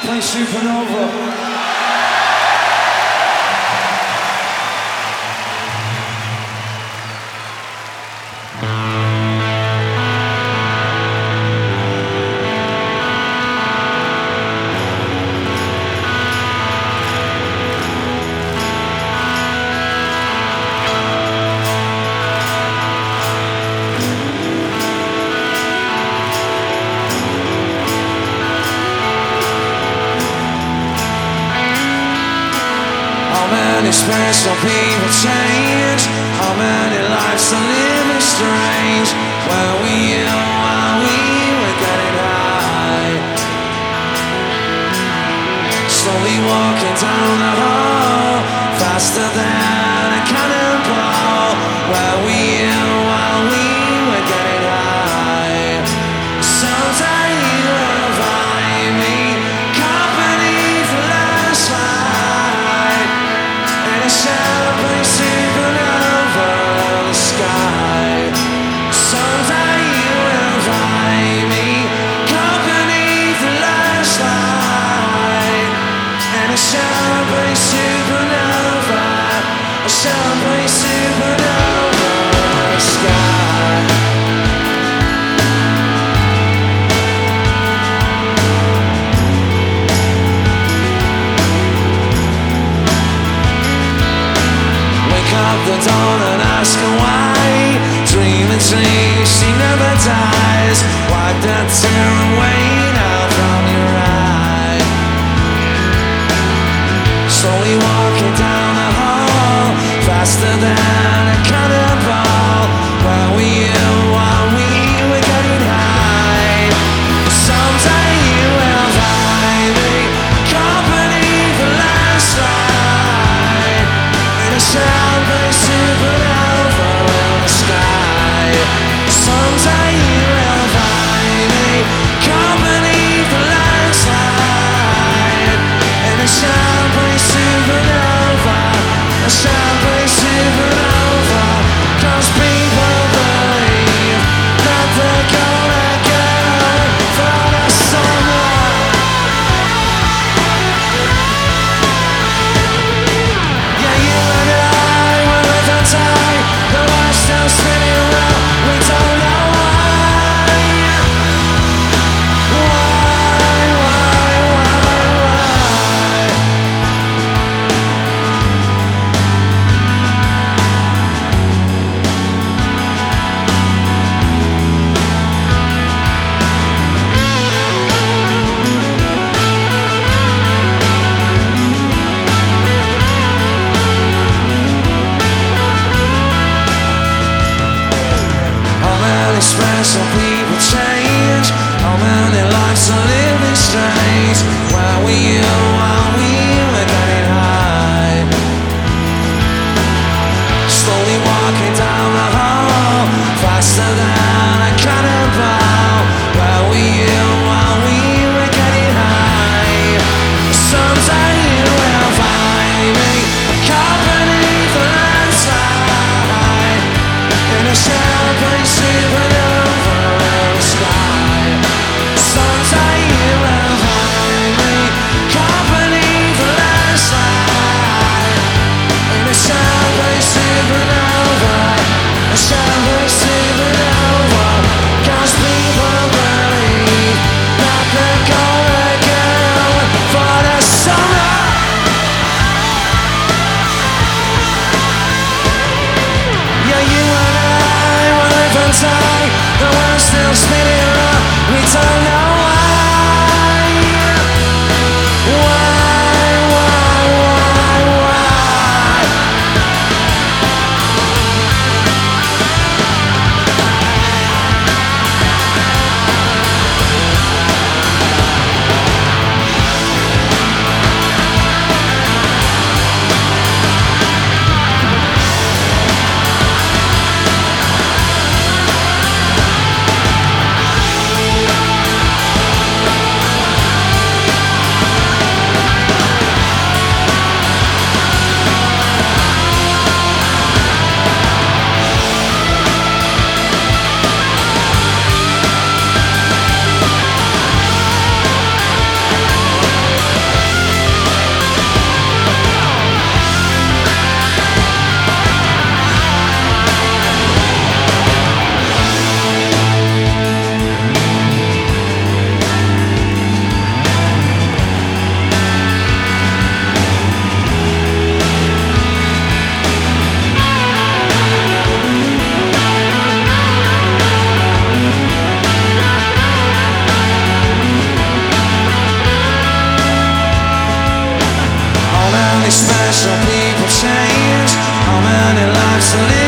Play Supernova. expense people change? How many lives are living strange? Well. so people change how many lives spinning around, we turn on. so people change? How many lives to live?